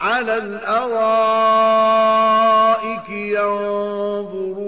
على الأرائك ينظر